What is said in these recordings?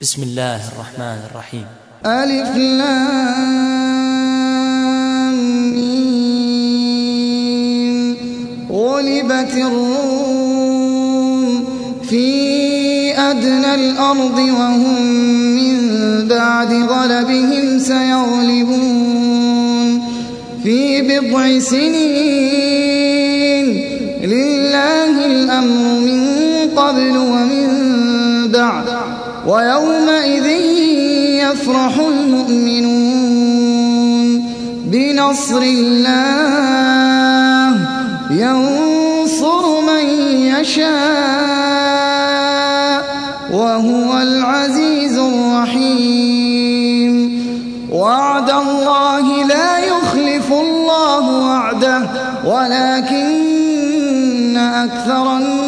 بسم الله الرحمن الرحيم. ألف لام غلبت الروم في أدنى الأرض وهم من بعد غلبهم سيغلبون. في بضع سنين لله الأمر من قبل ويومئذ يفرح المؤمنون بنصر الله. ينصر من يشاء وهو العزيز الرحيم. وعد الله لا يخلف الله وعده ولكن أكثر الناس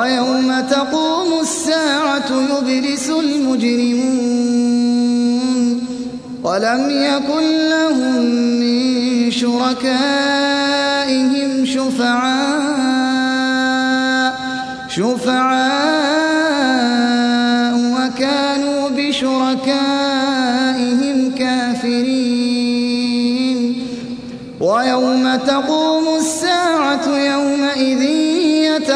ويوم تقوم الساعة يبرس المجرمون. ولم يكن لهم من شركائهم شفعاء شفعاء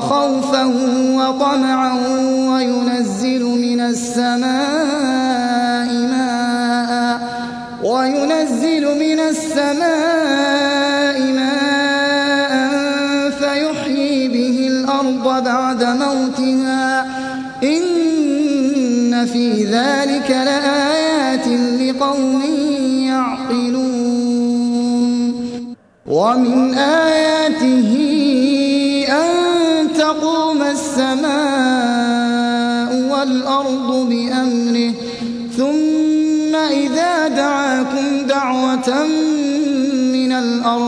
خوفا وطمعا وينزل من السماء ماء وينزل من السماء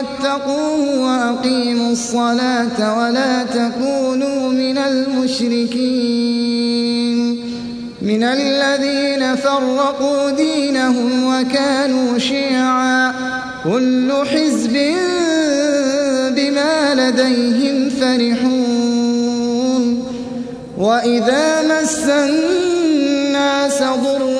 واتقوه وأقيموا الصلاة ولا تكونوا من المشركين. من الذين فرقوا دينهم وكانوا شيعا. كل حزب بما لديهم فرحون. وإذا مس الناس ضر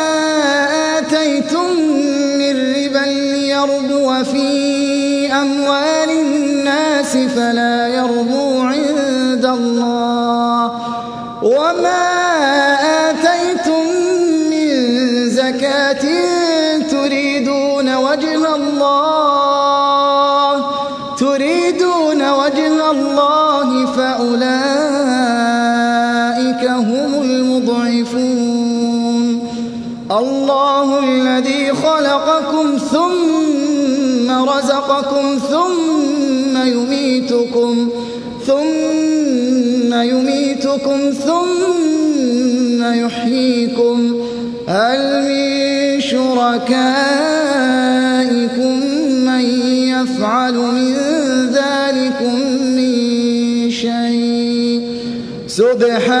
ليربو في أموال الناس فلا يربو عند الله. وما آتيتم من زكاة تريدون وجه الله. تريدون وجه الله فأولئك هم المضعفون. الله الذي خلقكم ثم رزقكم ثم يميتكم ثم يميتكم ثم يحييكم. هل من شركائكم من يفعل من ذلكم من شيء؟ سبحانه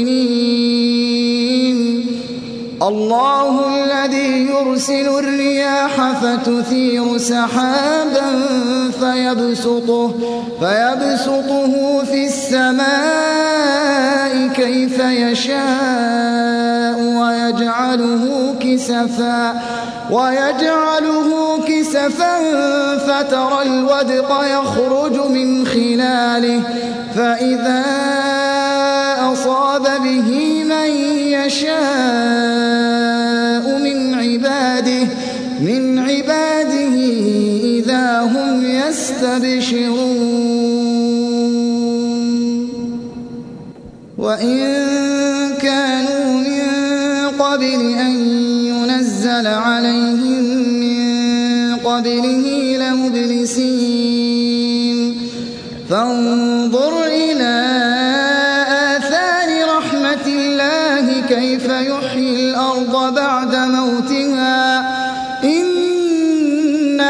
الله الذي يرسل الرياح فتثير سحابا فيبسطه, فيبسطه في السماء كيف يشاء ويجعله كسفا ويجعله كسفا فترى الودق يخرج من خلاله فإذا أصاب به يشاء من عباده من عباده إذا هم يستبشرون. وإن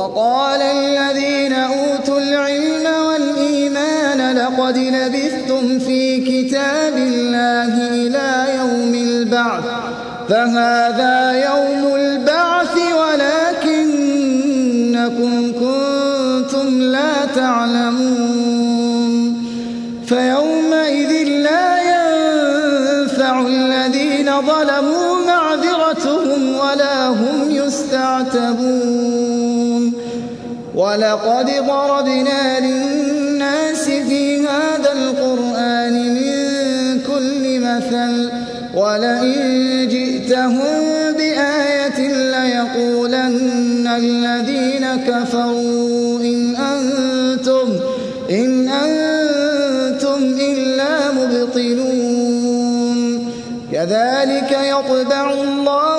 وقال الذين أوتوا العلم والإيمان لقد لبثتم في كتاب الله إلى يوم البعث فهذا يوم البعث ولقد ضربنا للناس في هذا القرآن من كل مثل ولئن جئتهم بآية ليقولن الذين كفروا إن أنتم إن أنتم إلا مبطلون. كذلك يطبع الله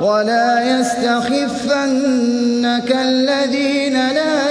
ولا يستخفنك الذين لا